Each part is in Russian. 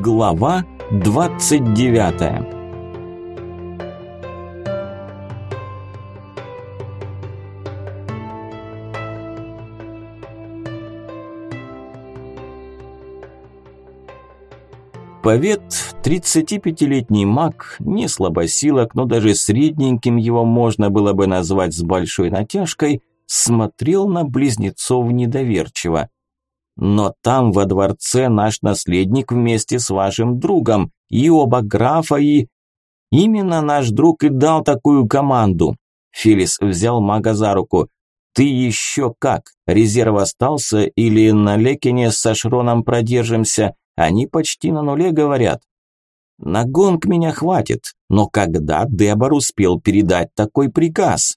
Глава 29 Повет, 35-летний маг, не слабосилок, но даже средненьким его можно было бы назвать с большой натяжкой, смотрел на близнецов недоверчиво. Но там во дворце наш наследник вместе с вашим другом, и оба графа, и... Именно наш друг и дал такую команду. Филис взял мага за руку. Ты еще как? Резерв остался или на Лекине с Сашроном продержимся? Они почти на нуле говорят. На гонг меня хватит, но когда Дебор успел передать такой приказ?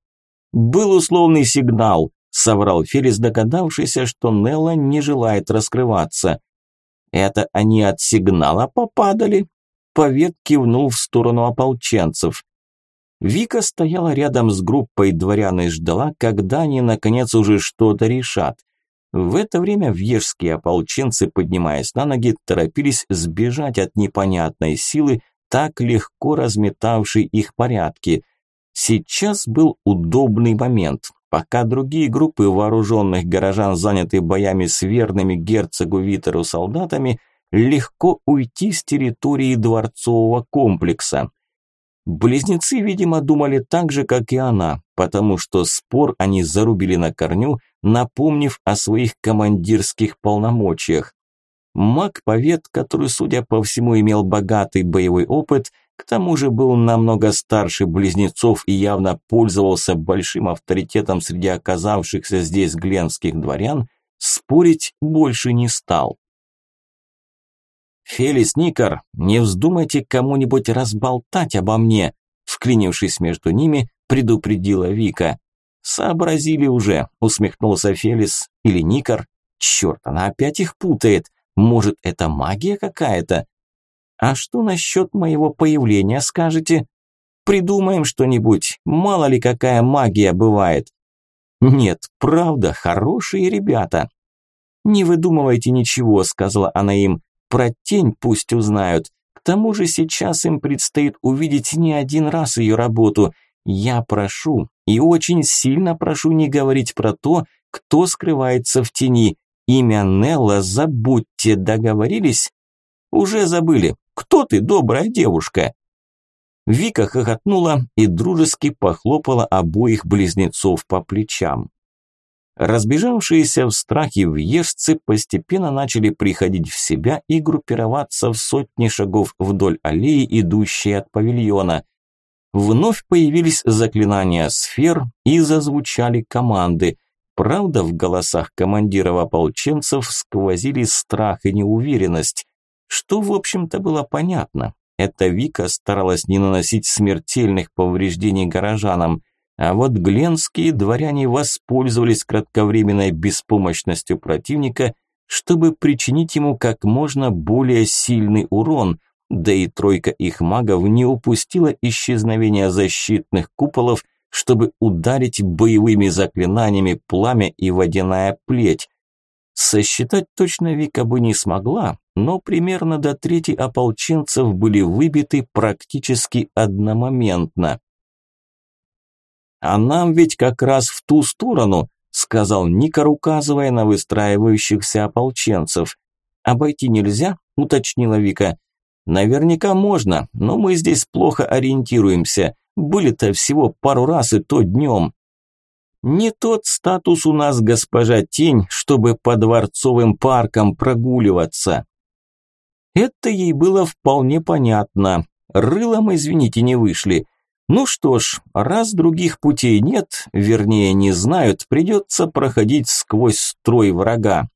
Был условный сигнал, соврал Фелис, догадавшийся, что Нелла не желает раскрываться. Это они от сигнала попадали? Повет кивнул в сторону ополченцев. Вика стояла рядом с группой дворян и ждала, когда они наконец уже что-то решат. В это время вьежские ополченцы, поднимаясь на ноги, торопились сбежать от непонятной силы, так легко разметавшей их порядки. Сейчас был удобный момент. Пока другие группы вооруженных горожан заняты боями с верными герцогу Витеру солдатами, легко уйти с территории дворцового комплекса. Близнецы, видимо, думали так же, как и она, потому что спор они зарубили на корню, напомнив о своих командирских полномочиях. Маг-повет, который, судя по всему, имел богатый боевой опыт, к тому же был намного старше близнецов и явно пользовался большим авторитетом среди оказавшихся здесь гленских дворян, спорить больше не стал. «Фелис Никар, не вздумайте кому-нибудь разболтать обо мне», вклинившись между ними, предупредила Вика. «Сообразили уже», усмехнулся Фелис или Никар. «Черт, она опять их путает. Может, это магия какая-то?» А что насчет моего появления, скажете? Придумаем что-нибудь, мало ли какая магия бывает. Нет, правда, хорошие ребята. Не выдумывайте ничего, сказала она им. Про тень пусть узнают. К тому же сейчас им предстоит увидеть не один раз ее работу. Я прошу, и очень сильно прошу не говорить про то, кто скрывается в тени. Имя Нелла забудьте, договорились? Уже забыли. Кто ты, добрая девушка?» Вика хохотнула и дружески похлопала обоих близнецов по плечам. Разбежавшиеся в страхе въежцы постепенно начали приходить в себя и группироваться в сотни шагов вдоль аллеи, идущей от павильона. Вновь появились заклинания сфер и зазвучали команды. Правда, в голосах командиров ополченцев сквозили страх и неуверенность что, в общем-то, было понятно. Эта Вика старалась не наносить смертельных повреждений горожанам, а вот гленские дворяне воспользовались кратковременной беспомощностью противника, чтобы причинить ему как можно более сильный урон, да и тройка их магов не упустила исчезновения защитных куполов, чтобы ударить боевыми заклинаниями пламя и водяная плеть. Сосчитать точно Вика бы не смогла, но примерно до трети ополченцев были выбиты практически одномоментно. «А нам ведь как раз в ту сторону», – сказал Никар, указывая на выстраивающихся ополченцев. «Обойти нельзя?» – уточнила Вика. «Наверняка можно, но мы здесь плохо ориентируемся. Были-то всего пару раз и то днем». «Не тот статус у нас, госпожа Тень, чтобы по дворцовым паркам прогуливаться». Это ей было вполне понятно. Рылом, извините, не вышли. Ну что ж, раз других путей нет, вернее не знают, придется проходить сквозь строй врага.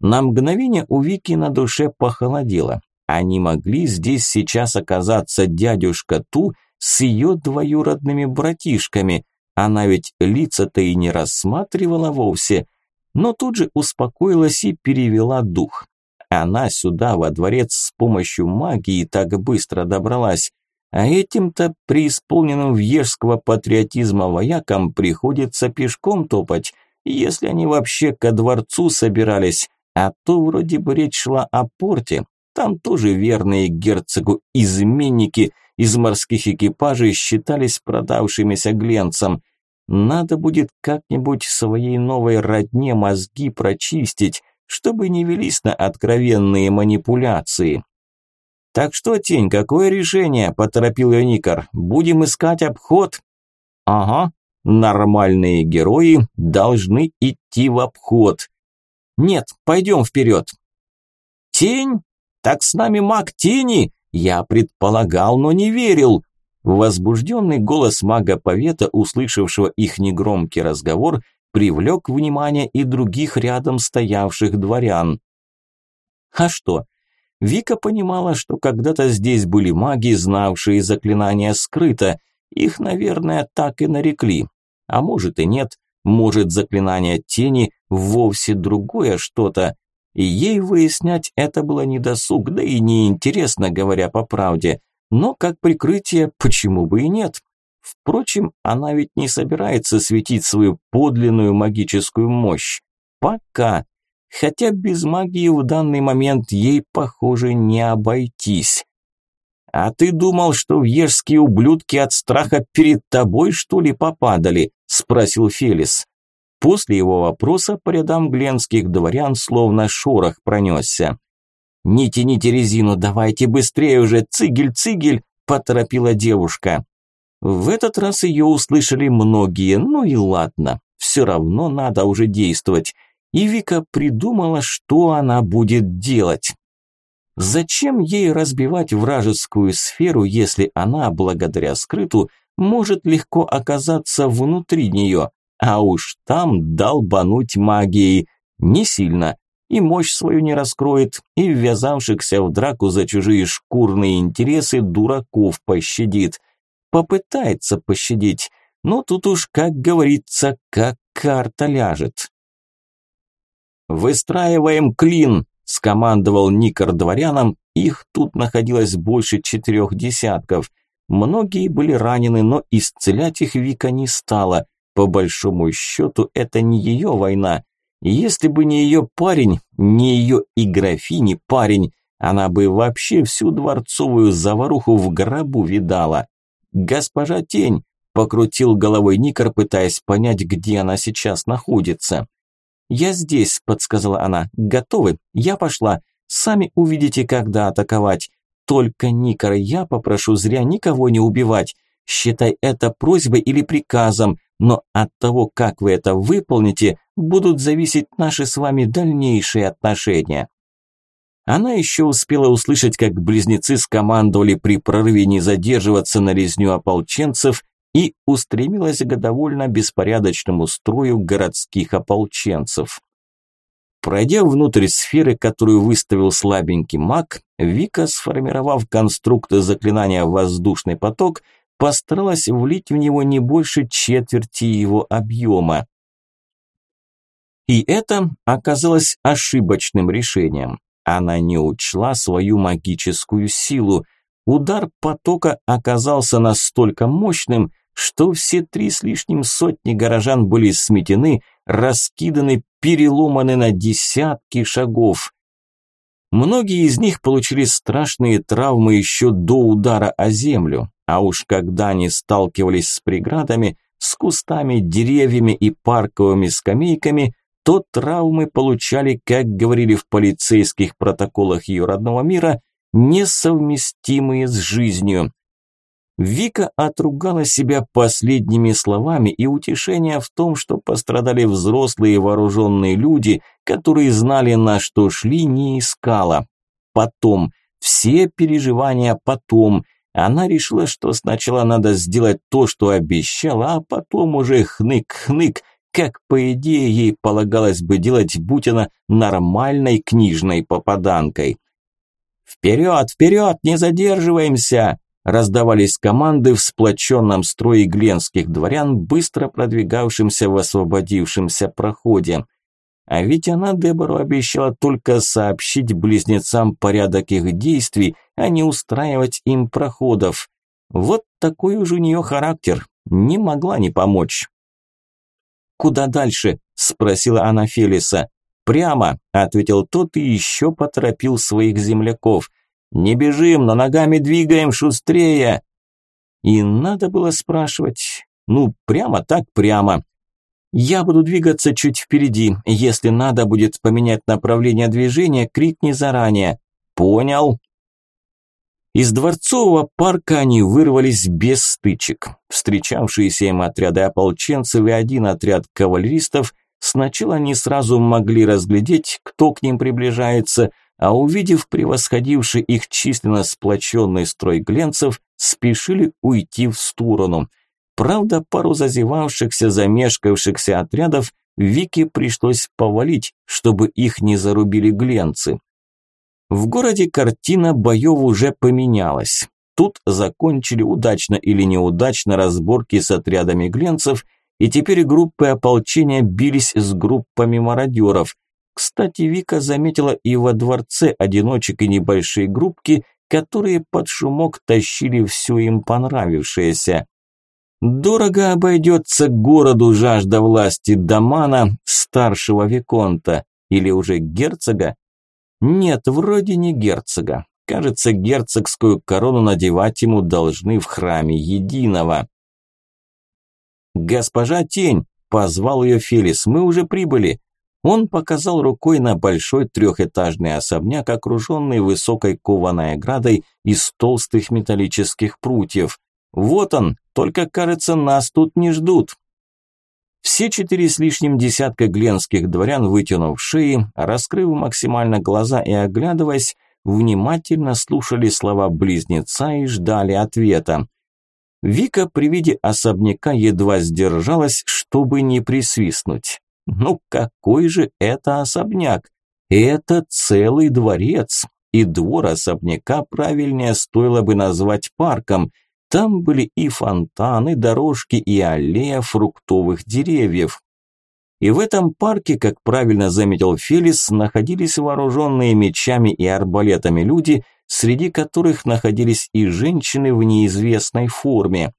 На мгновение у Вики на душе похолодело. Они могли здесь сейчас оказаться дядюшка Ту с ее двоюродными братишками. Она ведь лица-то и не рассматривала вовсе. Но тут же успокоилась и перевела дух. Она сюда, во дворец, с помощью магии так быстро добралась. А этим-то преисполненным вьежского патриотизма воякам приходится пешком топать, если они вообще ко дворцу собирались, а то вроде бы речь шла о порте. Там тоже верные герцогу изменники из морских экипажей считались продавшимися гленцам. Надо будет как-нибудь своей новой родне мозги прочистить, чтобы не велись на откровенные манипуляции. «Так что, Тень, какое решение?» – поторопил ее Никар. «Будем искать обход?» «Ага, нормальные герои должны идти в обход». «Нет, пойдем вперед». «Тень? Так с нами маг Тени?» Я предполагал, но не верил. Возбужденный голос мага-повета, услышавшего их негромкий разговор, привлек внимание и других рядом стоявших дворян. А что? Вика понимала, что когда-то здесь были маги, знавшие заклинания скрыто. Их, наверное, так и нарекли. А может и нет. Может, заклинание тени вовсе другое что-то. И ей выяснять это было недосуг, да и неинтересно, говоря по правде. Но как прикрытие, почему бы и нет? Впрочем, она ведь не собирается светить свою подлинную магическую мощь. Пока. Хотя без магии в данный момент ей, похоже, не обойтись. «А ты думал, что вьежские ублюдки от страха перед тобой, что ли, попадали?» – спросил Фелис. После его вопроса по рядам гленских дворян словно шорох пронесся. «Не тяните резину, давайте быстрее уже, цигель-цигель!» – поторопила девушка. В этот раз ее услышали многие, ну и ладно, все равно надо уже действовать. И Вика придумала, что она будет делать. Зачем ей разбивать вражескую сферу, если она, благодаря скрыту, может легко оказаться внутри нее, а уж там долбануть магией. Не сильно, и мощь свою не раскроет, и ввязавшихся в драку за чужие шкурные интересы дураков пощадит попытается пощадить, но тут уж, как говорится, как карта ляжет. «Выстраиваем клин!» – скомандовал Никор дворянам, их тут находилось больше четырех десятков. Многие были ранены, но исцелять их Вика не стала. По большому счету, это не ее война. Если бы не ее парень, не ее и графини парень, она бы вообще всю дворцовую заваруху в гробу видала. «Госпожа Тень!» – покрутил головой Никар, пытаясь понять, где она сейчас находится. «Я здесь», – подсказала она. «Готовы? Я пошла. Сами увидите, когда атаковать. Только, Никар, я попрошу зря никого не убивать. Считай это просьбой или приказом, но от того, как вы это выполните, будут зависеть наши с вами дальнейшие отношения». Она еще успела услышать, как близнецы скомандовали при прорыве не задерживаться на резню ополченцев и устремилась к довольно беспорядочному строю городских ополченцев. Пройдя внутрь сферы, которую выставил слабенький маг, Вика, сформировав конструкт заклинания «Воздушный поток», постаралась влить в него не больше четверти его объема. И это оказалось ошибочным решением. Она не учла свою магическую силу. Удар потока оказался настолько мощным, что все три с лишним сотни горожан были сметены, раскиданы, переломаны на десятки шагов. Многие из них получили страшные травмы еще до удара о землю, а уж когда они сталкивались с преградами, с кустами, деревьями и парковыми скамейками, то травмы получали, как говорили в полицейских протоколах ее родного мира, несовместимые с жизнью. Вика отругала себя последними словами, и утешение в том, что пострадали взрослые вооруженные люди, которые знали, на что шли, не искала. Потом, все переживания потом. Она решила, что сначала надо сделать то, что обещала, а потом уже хнык-хнык, как, по идее, ей полагалось бы делать, будь она нормальной книжной попаданкой. «Вперед, вперед, не задерживаемся!» раздавались команды в сплоченном строе гленских дворян, быстро продвигавшимся в освободившемся проходе. А ведь она Дебору обещала только сообщить близнецам порядок их действий, а не устраивать им проходов. Вот такой уж у нее характер, не могла не помочь. «Куда дальше?» – спросила она Фелиса. прямо», – ответил тот и еще поторопил своих земляков. «Не бежим, но ногами двигаем шустрее!» И надо было спрашивать, ну, прямо так прямо. Я буду двигаться чуть впереди. Если надо будет поменять направление движения, крикни заранее. Понял. Из дворцового парка они вырвались без стычек. Встречавшиеся им отряды ополченцев и один отряд кавалеристов сначала не сразу могли разглядеть, кто к ним приближается, а увидев превосходивший их численно сплоченный строй гленцев, спешили уйти в сторону. Правда, пару зазевавшихся, замешкавшихся отрядов Вике пришлось повалить, чтобы их не зарубили гленцы. В городе картина боев уже поменялась. Тут закончили удачно или неудачно разборки с отрядами гленцев, и теперь группы ополчения бились с группами мародеров. Кстати, Вика заметила и во дворце одиночек и небольшие группки, которые под шумок тащили все им понравившееся. Дорого обойдется городу жажда власти Дамана, старшего Виконта, или уже герцога? Нет, вроде не герцога. Кажется, герцогскую корону надевать ему должны в храме единого. «Госпожа Тень!» – позвал ее Фелис. «Мы уже прибыли!» Он показал рукой на большой трехэтажный особняк, окруженный высокой кованой оградой из толстых металлических прутьев. Вот он, только, кажется, нас тут не ждут. Все четыре с лишним десятка гленских дворян, вытянув шеи, раскрыв максимально глаза и оглядываясь, внимательно слушали слова близнеца и ждали ответа. Вика при виде особняка едва сдержалась, чтобы не присвистнуть. Ну какой же это особняк? Это целый дворец, и двор особняка правильнее стоило бы назвать парком – там были и фонтаны, дорожки, и аллея фруктовых деревьев. И в этом парке, как правильно заметил Фелис, находились вооруженные мечами и арбалетами люди, среди которых находились и женщины в неизвестной форме.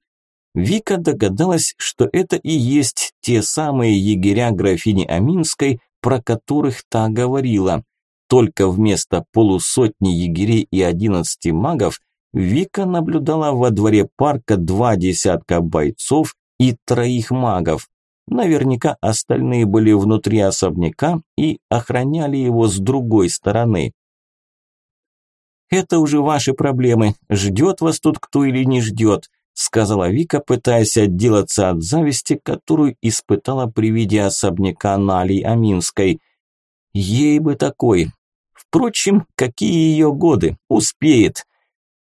Вика догадалась, что это и есть те самые егеря графини Аминской, про которых та говорила. Только вместо полусотни егерей и одиннадцати магов Вика наблюдала во дворе парка два десятка бойцов и троих магов. Наверняка остальные были внутри особняка и охраняли его с другой стороны. «Это уже ваши проблемы. Ждет вас тут кто или не ждет», сказала Вика, пытаясь отделаться от зависти, которую испытала при виде особняка Нали Аминской. Ей бы такой. Впрочем, какие ее годы? Успеет.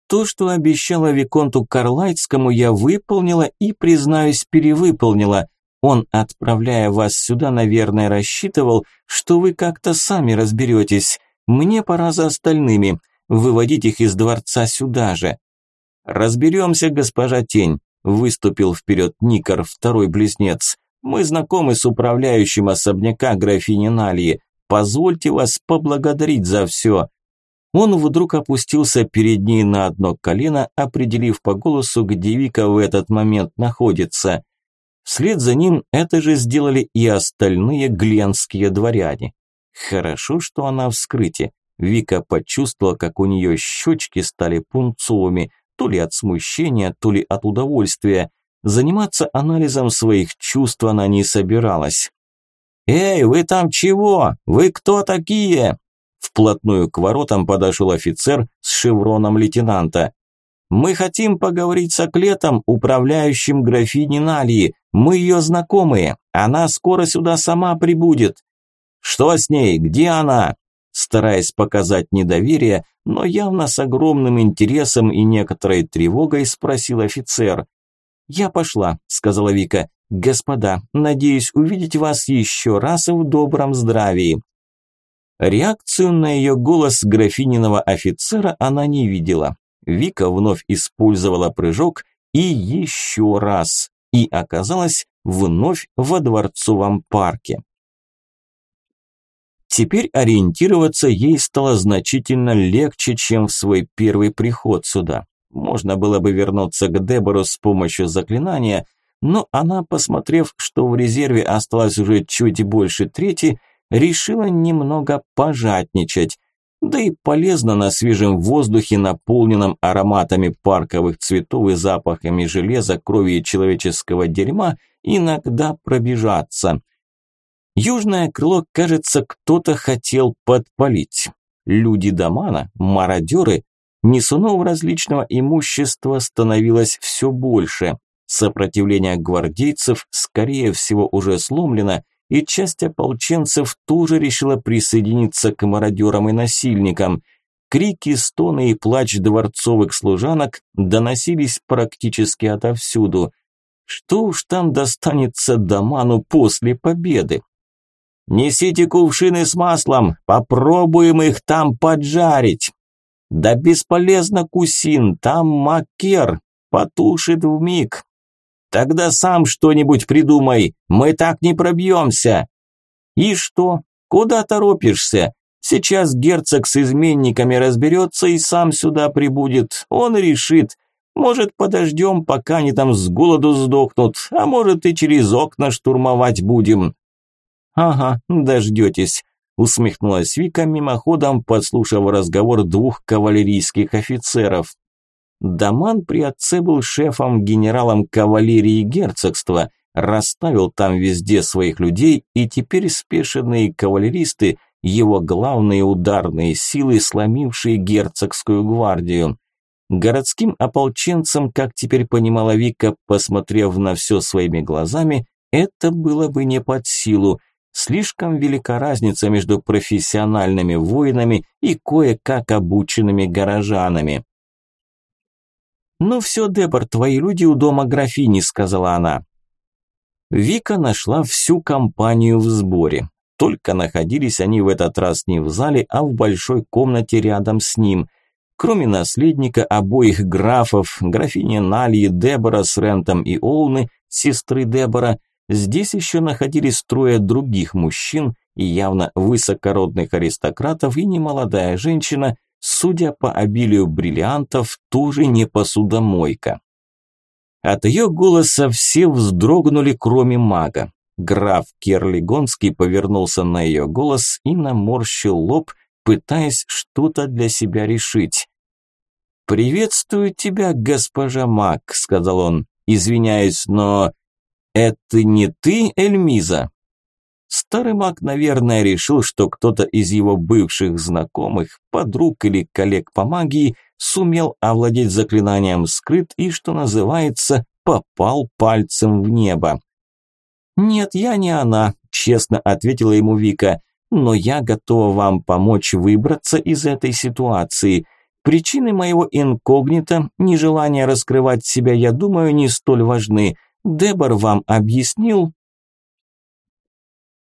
То, что обещала Виконту Карлайтскому, я выполнила и, признаюсь, перевыполнила. Он, отправляя вас сюда, наверное, рассчитывал, что вы как-то сами разберетесь. Мне пора за остальными. Выводить их из дворца сюда же. Разберемся, госпожа Тень. Выступил вперед Никар, второй близнец. Мы знакомы с управляющим особняка графини Налии. Позвольте вас поблагодарить за все. Он вдруг опустился перед ней на одно колено, определив по голосу, где Вика в этот момент находится. Вслед за ним это же сделали и остальные гленские дворяне. Хорошо, что она в скрытии. Вика почувствовала, как у нее щечки стали пунцовыми, то ли от смущения, то ли от удовольствия. Заниматься анализом своих чувств она не собиралась. «Эй, вы там чего? Вы кто такие?» Вплотную к воротам подошел офицер с шевроном лейтенанта. «Мы хотим поговорить с Аклетом, управляющим графини Налии. Мы ее знакомые. Она скоро сюда сама прибудет». «Что с ней? Где она?» Стараясь показать недоверие, но явно с огромным интересом и некоторой тревогой спросил офицер. «Я пошла», – сказала Вика. «Господа, надеюсь увидеть вас еще раз в добром здравии». Реакцию на ее голос графининого офицера она не видела. Вика вновь использовала прыжок и еще раз, и оказалась вновь во дворцовом парке. Теперь ориентироваться ей стало значительно легче, чем в свой первый приход сюда. Можно было бы вернуться к Дебору с помощью заклинания, но она, посмотрев, что в резерве осталось уже чуть больше трети, решила немного пожатничать. Да и полезно на свежем воздухе, наполненном ароматами парковых цветов и запахами железа, крови и человеческого дерьма, иногда пробежаться. Южное крыло, кажется, кто-то хотел подпалить. Люди Домана, мародеры, несунов различного имущества становилось все больше. Сопротивление гвардейцев, скорее всего, уже сломлено, и часть ополченцев тоже решила присоединиться к мародерам и насильникам. Крики, стоны и плач дворцовых служанок доносились практически отовсюду. Что уж там достанется Даману после победы? «Несите кувшины с маслом, попробуем их там поджарить!» «Да бесполезно, Кусин, там макер, потушит в миг. Тогда сам что-нибудь придумай, мы так не пробьемся. И что? Куда торопишься? Сейчас герцог с изменниками разберется и сам сюда прибудет. Он решит. Может, подождем, пока они там с голоду сдохнут, а может и через окна штурмовать будем. Ага, дождетесь, усмехнулась Вика мимоходом, подслушав разговор двух кавалерийских офицеров. Даман при отце был шефом генералом кавалерии герцогства, расставил там везде своих людей, и теперь спешенные кавалеристы – его главные ударные силы, сломившие герцогскую гвардию. Городским ополченцам, как теперь понимала Вика, посмотрев на все своими глазами, это было бы не под силу. Слишком велика разница между профессиональными воинами и кое-как обученными горожанами. «Ну все, Дебор, твои люди у дома графини», – сказала она. Вика нашла всю компанию в сборе. Только находились они в этот раз не в зале, а в большой комнате рядом с ним. Кроме наследника обоих графов, графини Налии, Дебора с Рентом и Олны, сестры Дебора, здесь еще находились трое других мужчин и явно высокородных аристократов и немолодая женщина, судя по обилию бриллиантов, тоже не посудомойка. От ее голоса все вздрогнули, кроме мага. Граф Керлигонский повернулся на ее голос и наморщил лоб, пытаясь что-то для себя решить. «Приветствую тебя, госпожа маг», – сказал он. «Извиняюсь, но это не ты, Эльмиза?» Старый маг, наверное, решил, что кто-то из его бывших знакомых, подруг или коллег по магии сумел овладеть заклинанием скрыт и, что называется, попал пальцем в небо. «Нет, я не она», – честно ответила ему Вика, «но я готова вам помочь выбраться из этой ситуации. Причины моего инкогнито, нежелания раскрывать себя, я думаю, не столь важны. Дебор вам объяснил?»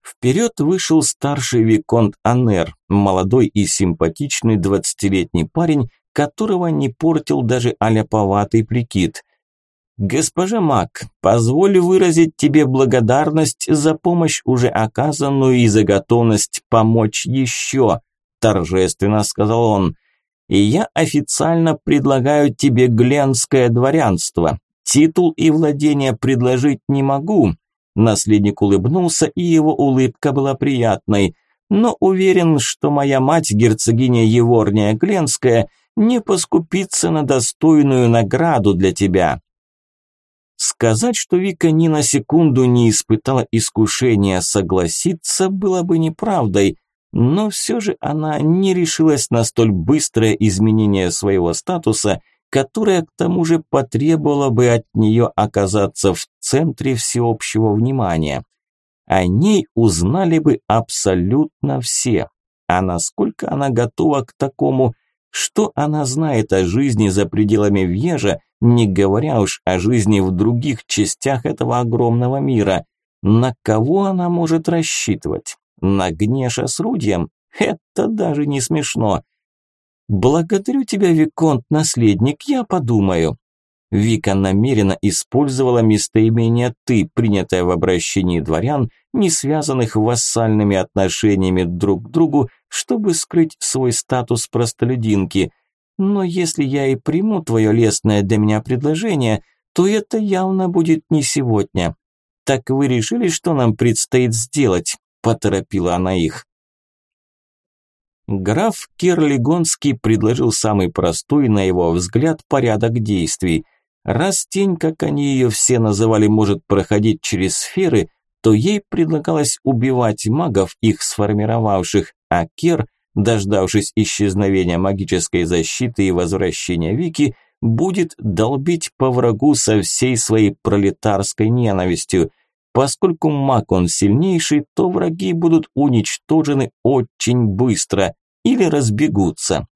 Вперед вышел старший Виконт Анер, молодой и симпатичный двадцатилетний парень, которого не портил даже аляповатый прикид. «Госпожа Мак, позволь выразить тебе благодарность за помощь, уже оказанную, и за готовность помочь еще», торжественно сказал он. «И я официально предлагаю тебе гленское дворянство. Титул и владение предложить не могу, Наследник улыбнулся, и его улыбка была приятной. Но уверен, что моя мать, герцогиня Еворния Гленская, не поскупится на достойную награду для тебя. Сказать, что Вика ни на секунду не испытала искушения согласиться, было бы неправдой, но все же она не решилась на столь быстрое изменение своего статуса которая к тому же потребовала бы от нее оказаться в центре всеобщего внимания. О ней узнали бы абсолютно все. А насколько она готова к такому, что она знает о жизни за пределами Вьежа, не говоря уж о жизни в других частях этого огромного мира. На кого она может рассчитывать? На Гнеша с Рудием? Это даже не смешно. «Благодарю тебя, Виконт-наследник, я подумаю». Вика намеренно использовала местоимение «ты», принятое в обращении дворян, не связанных вассальными отношениями друг к другу, чтобы скрыть свой статус простолюдинки. Но если я и приму твое лестное для меня предложение, то это явно будет не сегодня. Так вы решили, что нам предстоит сделать? поторопила она их. Граф Керлигонский предложил самый простой, на его взгляд, порядок действий. Раз тень, как они ее все называли, может проходить через сферы, то ей предлагалось убивать магов, их сформировавших, а Кер, дождавшись исчезновения магической защиты и возвращения Вики, будет долбить по врагу со всей своей пролетарской ненавистью. Поскольку маг он сильнейший, то враги будут уничтожены очень быстро или разбегутся.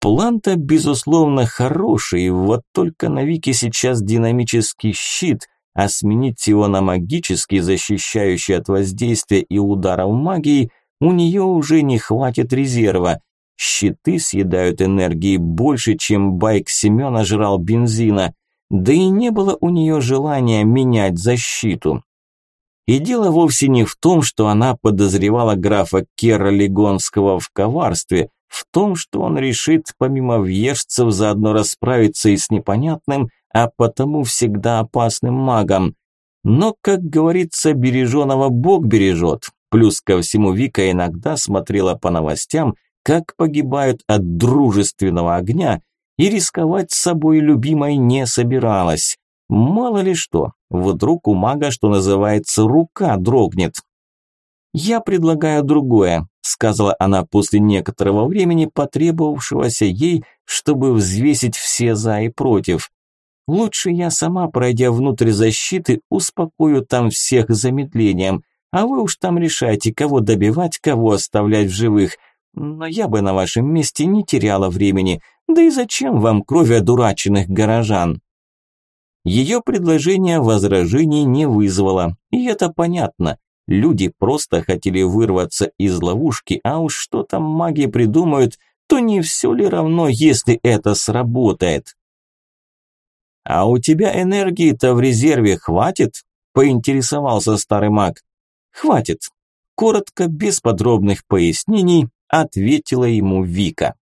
План-то, безусловно, хороший, вот только на Вике сейчас динамический щит, а сменить его на магический, защищающий от воздействия и ударов магии, у нее уже не хватит резерва. Щиты съедают энергии больше, чем байк Семена жрал бензина, да и не было у нее желания менять защиту. И дело вовсе не в том, что она подозревала графа Кера Легонского в коварстве, в том, что он решит помимо въежцев заодно расправиться и с непонятным, а потому всегда опасным магом. Но, как говорится, береженого Бог бережет. Плюс ко всему Вика иногда смотрела по новостям, как погибают от дружественного огня, и рисковать с собой любимой не собиралась. Мало ли что, вдруг у мага, что называется, рука дрогнет. «Я предлагаю другое», – сказала она после некоторого времени, потребовавшегося ей, чтобы взвесить все за и против. «Лучше я сама, пройдя внутрь защиты, успокою там всех замедлением, а вы уж там решайте, кого добивать, кого оставлять в живых. Но я бы на вашем месте не теряла времени, да и зачем вам кровь одураченных горожан?» Ее предложение возражений не вызвало, и это понятно. Люди просто хотели вырваться из ловушки, а уж что там маги придумают, то не все ли равно, если это сработает. «А у тебя энергии-то в резерве хватит?» – поинтересовался старый маг. «Хватит», – коротко, без подробных пояснений, ответила ему Вика.